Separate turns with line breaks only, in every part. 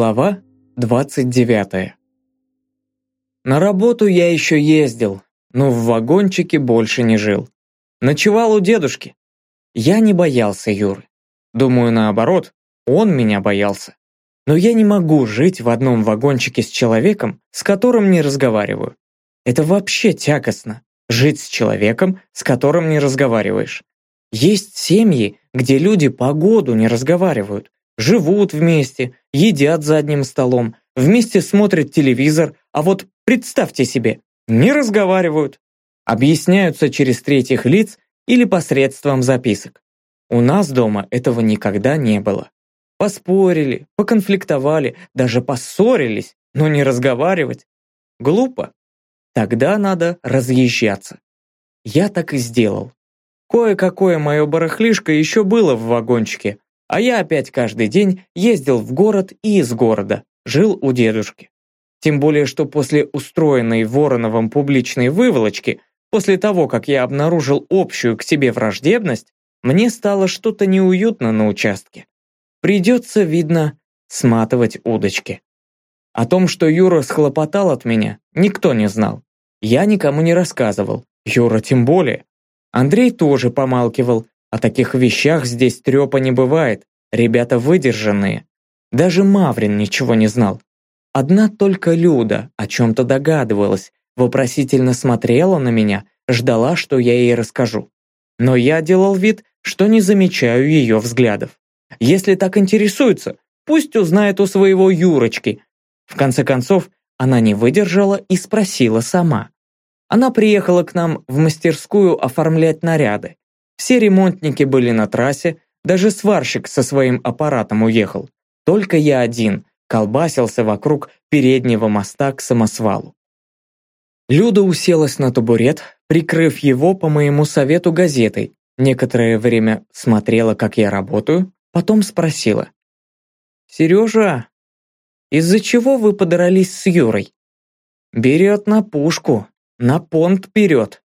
Глава 29 На работу я еще ездил, но в вагончике больше не жил. Ночевал у дедушки. Я не боялся Юры. Думаю, наоборот, он меня боялся. Но я не могу жить в одном вагончике с человеком, с которым не разговариваю. Это вообще тягостно – жить с человеком, с которым не разговариваешь. Есть семьи, где люди по году не разговаривают, живут вместе, едят за одним столом, вместе смотрят телевизор, а вот представьте себе, не разговаривают, объясняются через третьих лиц или посредством записок. У нас дома этого никогда не было. Поспорили, поконфликтовали, даже поссорились, но не разговаривать. Глупо. Тогда надо разъезжаться. Я так и сделал. Кое-какое мое барахлишко еще было в вагончике, а я опять каждый день ездил в город и из города, жил у дедушки. Тем более, что после устроенной Вороновым публичной выволочки, после того, как я обнаружил общую к себе враждебность, мне стало что-то неуютно на участке. Придется, видно, сматывать удочки. О том, что Юра схлопотал от меня, никто не знал. Я никому не рассказывал, Юра тем более. Андрей тоже помалкивал, о таких вещах здесь трепа не бывает, ребята выдержанные. Даже Маврин ничего не знал. Одна только Люда о чем-то догадывалась, вопросительно смотрела на меня, ждала, что я ей расскажу. Но я делал вид, что не замечаю ее взглядов. Если так интересуется, пусть узнает у своего Юрочки. В конце концов, она не выдержала и спросила сама. Она приехала к нам в мастерскую оформлять наряды. Все ремонтники были на трассе, даже сварщик со своим аппаратом уехал. Только я один колбасился вокруг переднего моста к самосвалу. Люда уселась на табурет, прикрыв его по моему совету газетой, некоторое время смотрела, как я работаю, потом спросила. «Сережа, из-за чего вы подрались с Юрой?» «Берет на пушку, на понт берет.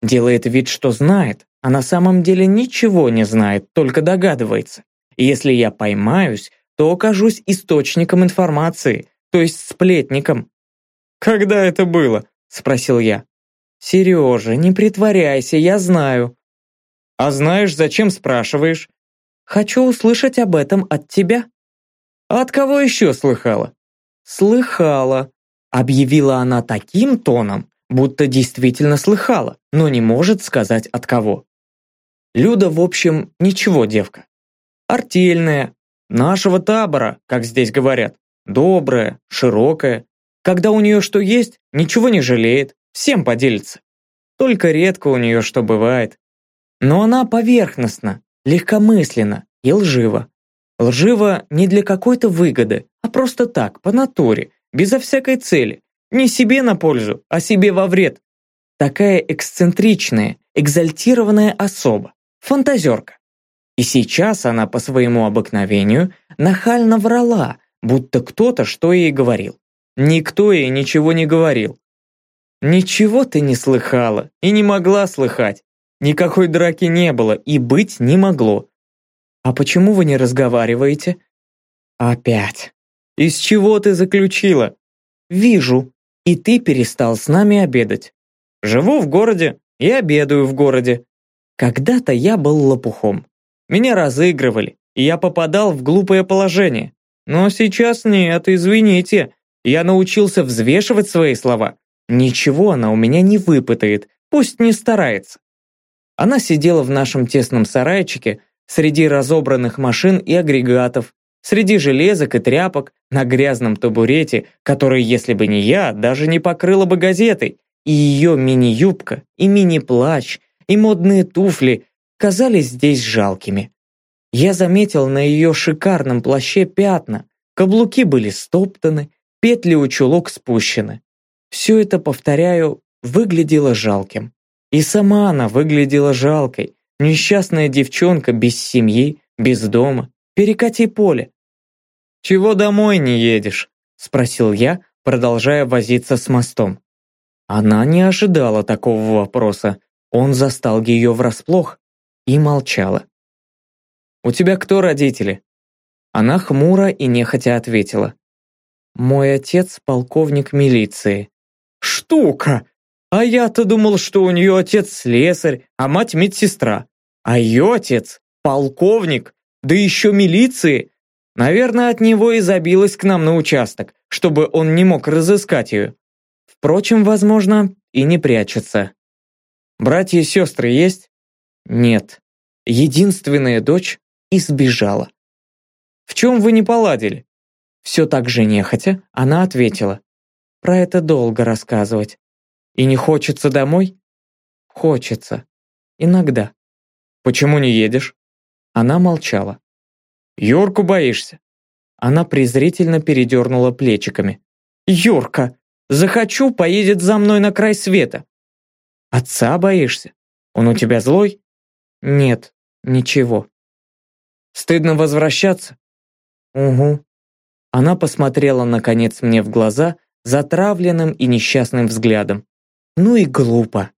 Делает вид, что знает, а на самом деле ничего не знает, только догадывается. И если я поймаюсь, то окажусь источником информации, то есть сплетником. «Когда это было?» – спросил я. «Сережа, не притворяйся, я знаю». «А знаешь, зачем спрашиваешь?» «Хочу услышать об этом от тебя». «А от кого еще слыхала?» «Слыхала», – объявила она таким тоном, будто действительно слыхала, но не может сказать от кого. Люда, в общем, ничего девка. Артельная, нашего табора, как здесь говорят. Добрая, широкая. Когда у нее что есть, ничего не жалеет, всем поделится. Только редко у нее что бывает. Но она поверхностна, легкомысленна и лжива. Лжива не для какой-то выгоды, а просто так, по натуре, безо всякой цели. Не себе на пользу, а себе во вред. Такая эксцентричная, экзальтированная особа фантазерка. И сейчас она по своему обыкновению нахально врала, будто кто-то что ей говорил. Никто ей ничего не говорил. Ничего ты не слыхала и не могла слыхать. Никакой драки не было и быть не могло. А почему вы не разговариваете? Опять. Из чего ты заключила? Вижу. И ты перестал с нами обедать. Живу в городе и обедаю в городе. Когда-то я был лопухом. Меня разыгрывали, и я попадал в глупое положение. Но сейчас нет, извините. Я научился взвешивать свои слова. Ничего она у меня не выпытает, пусть не старается. Она сидела в нашем тесном сарайчике среди разобранных машин и агрегатов, среди железок и тряпок, на грязном табурете, который, если бы не я, даже не покрыла бы газетой, и ее мини-юбка, и мини-плащ, и модные туфли казались здесь жалкими. Я заметил на ее шикарном плаще пятна, каблуки были стоптаны, петли у чулок спущены. Все это, повторяю, выглядело жалким. И сама она выглядела жалкой, несчастная девчонка без семьи, без дома, перекати поле. «Чего домой не едешь?» – спросил я, продолжая возиться с мостом. Она не ожидала такого вопроса, он застал ее врасплох и молчала. «У тебя кто родители?» Она хмуро и нехотя ответила. Мой отец полковник милиции. Штука! А я-то думал, что у нее отец слесарь, а мать медсестра. А ее отец полковник, да еще милиции. Наверное, от него и забилась к нам на участок, чтобы он не мог разыскать ее. Впрочем, возможно, и не прячется. Братья и сестры есть? Нет. Единственная дочь избежала. В чем вы не поладили? Все так же нехотя, она ответила. Про это долго рассказывать. И не хочется домой? Хочется. Иногда. Почему не едешь? Она молчала. Юрку боишься? Она презрительно передернула плечиками. Юрка! Захочу, поедет за мной на край света. Отца боишься? Он у тебя злой? Нет, ничего. Стыдно возвращаться? Угу. Она посмотрела, наконец, мне в глаза затравленным и несчастным взглядом. Ну и глупо.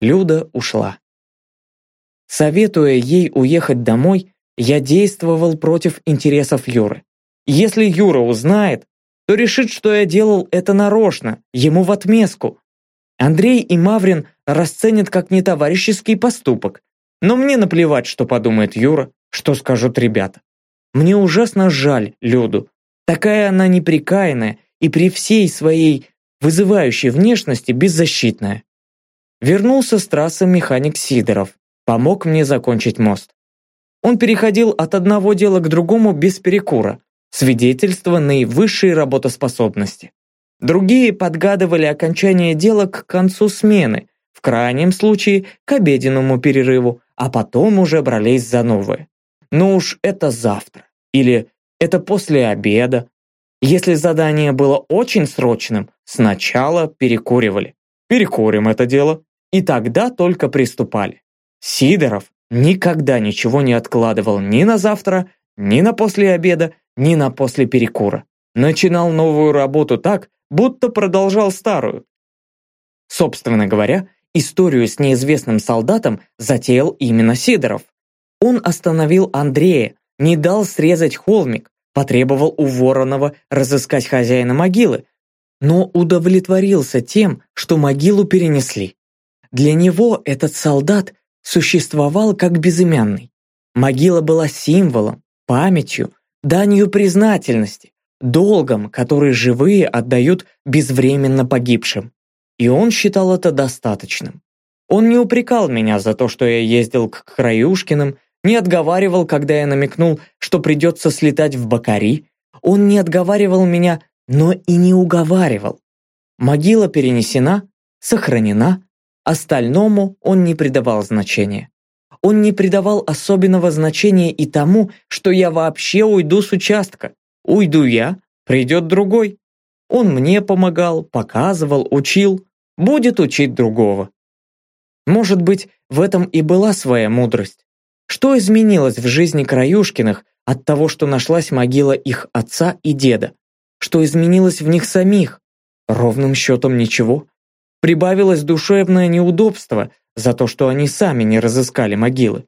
Люда ушла. Советуя ей уехать домой, я действовал против интересов Юры. Если Юра узнает, то решит, что я делал это нарочно, ему в отместку. Андрей и Маврин расценят как нетоварищеский поступок. Но мне наплевать, что подумает Юра, что скажут ребята. Мне ужасно жаль Люду. Такая она неприкаянная и при всей своей вызывающей внешности беззащитная. Вернулся с трассы механик Сидоров, помог мне закончить мост. Он переходил от одного дела к другому без перекура, свидетельство наивысшей работоспособности. Другие подгадывали окончание дела к концу смены, в крайнем случае к обеденному перерыву, а потом уже брались за новое. Ну уж это завтра. Или это после обеда. Если задание было очень срочным, сначала перекуривали. Перекурим это дело. И тогда только приступали. Сидоров никогда ничего не откладывал ни на завтра, ни на после обеда, ни на после перекура. Начинал новую работу так, будто продолжал старую. Собственно говоря, историю с неизвестным солдатом затеял именно Сидоров. Он остановил Андрея, не дал срезать холмик, потребовал у Воронова разыскать хозяина могилы, но удовлетворился тем, что могилу перенесли. Для него этот солдат существовал как безымянный. Могила была символом, памятью, данью признательности, долгом, который живые отдают безвременно погибшим. И он считал это достаточным. Он не упрекал меня за то, что я ездил к Краюшкиным, не отговаривал, когда я намекнул, что придется слетать в Бакари. Он не отговаривал меня, но и не уговаривал. Могила перенесена, сохранена, остальному он не придавал значения он не придавал особенного значения и тому, что я вообще уйду с участка. Уйду я, придет другой. Он мне помогал, показывал, учил, будет учить другого. Может быть, в этом и была своя мудрость. Что изменилось в жизни Краюшкиных от того, что нашлась могила их отца и деда? Что изменилось в них самих? Ровным счетом ничего. Прибавилось душевное неудобство, за то, что они сами не разыскали могилы.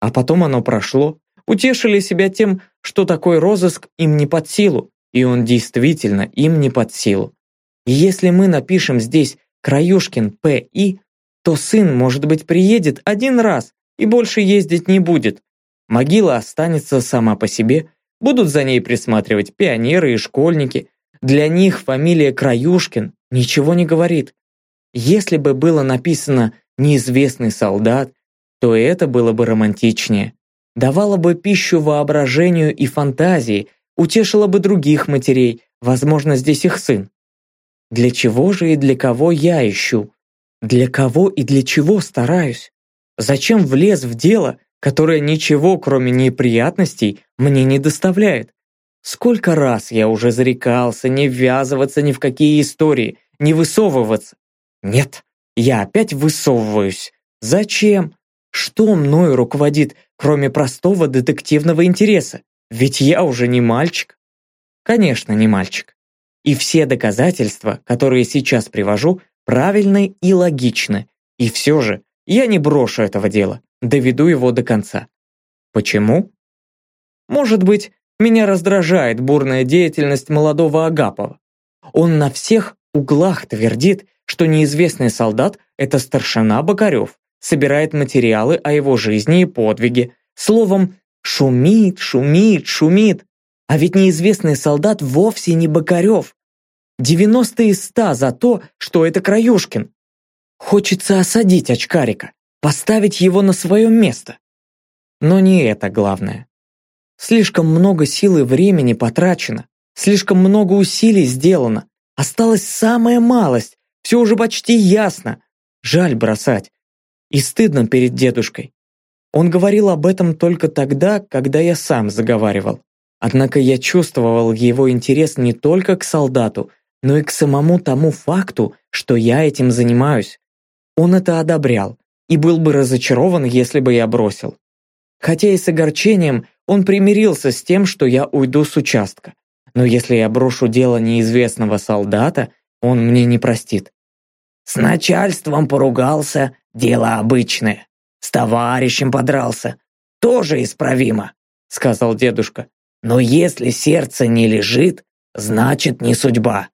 А потом оно прошло, утешили себя тем, что такой розыск им не под силу, и он действительно им не под силу. Если мы напишем здесь «Краюшкин П.И., то сын, может быть, приедет один раз и больше ездить не будет. Могила останется сама по себе, будут за ней присматривать пионеры и школьники. Для них фамилия Краюшкин ничего не говорит. Если бы было написано неизвестный солдат, то это было бы романтичнее. Давало бы пищу воображению и фантазии, утешило бы других матерей, возможно, здесь их сын. Для чего же и для кого я ищу? Для кого и для чего стараюсь? Зачем влез в дело, которое ничего, кроме неприятностей, мне не доставляет? Сколько раз я уже зарекался не ввязываться ни в какие истории, не высовываться. Нет, я опять высовываюсь. Зачем? Что мною руководит, кроме простого детективного интереса? Ведь я уже не мальчик. Конечно, не мальчик. И все доказательства, которые сейчас привожу, правильны и логичны. И все же я не брошу этого дела, доведу его до конца. Почему? Может быть, Меня раздражает бурная деятельность молодого Агапова. Он на всех углах твердит, что неизвестный солдат – это старшина Бокарев, собирает материалы о его жизни и подвиге. Словом, шумит, шумит, шумит. А ведь неизвестный солдат вовсе не Бокарев. 90 из 100 за то, что это Краюшкин. Хочется осадить очкарика, поставить его на свое место. Но не это главное. Слишком много сил и времени потрачено, слишком много усилий сделано. Осталась самая малость, все уже почти ясно. Жаль бросать. И стыдно перед дедушкой. Он говорил об этом только тогда, когда я сам заговаривал. Однако я чувствовал его интерес не только к солдату, но и к самому тому факту, что я этим занимаюсь. Он это одобрял и был бы разочарован, если бы я бросил. Хотя и с огорчением он примирился с тем, что я уйду с участка. Но если я брошу дело неизвестного солдата, он мне не простит.
С начальством поругался, дело обычное. С товарищем подрался, тоже исправимо, сказал дедушка. Но если сердце не лежит, значит не судьба.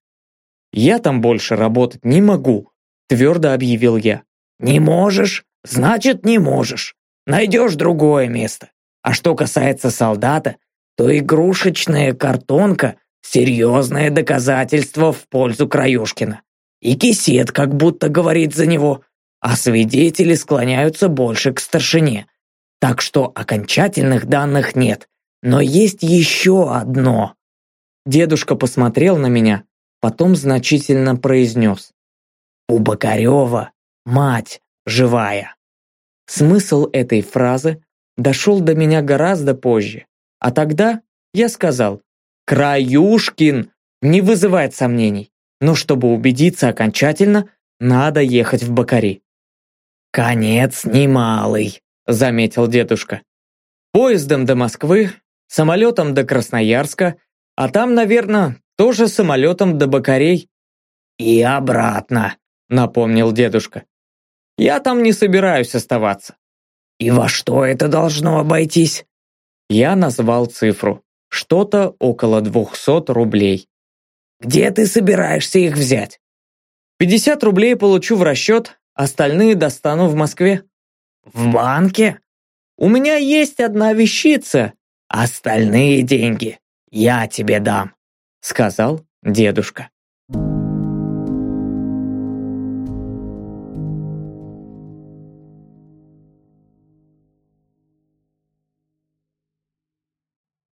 Я там больше работать не могу, твердо объявил я.
Не можешь, значит не можешь. Найдешь другое место. А что касается солдата, то игрушечная картонка – серьезное доказательство в пользу Краюшкина. И кисет как будто говорит за него, а свидетели склоняются больше к старшине. Так что окончательных данных нет. Но есть еще одно.
Дедушка посмотрел на меня, потом значительно произнес.
У Бокарева мать живая.
Смысл этой фразы дошел до меня гораздо позже. А тогда я сказал «Краюшкин!» не вызывает сомнений. Но чтобы убедиться окончательно, надо ехать в Бакари.
«Конец немалый», — заметил дедушка.
«Поездом до Москвы, самолетом до Красноярска, а там, наверное, тоже самолетом до Бакарей».
«И обратно», — напомнил дедушка.
«Я там не собираюсь оставаться».
«И во что это должно обойтись?»
Я назвал цифру. Что-то около двухсот рублей.
Где ты собираешься их взять?
50 рублей получу в расчет, остальные достану в Москве.
В банке?
У меня есть одна вещица.
Остальные деньги я тебе дам, сказал дедушка.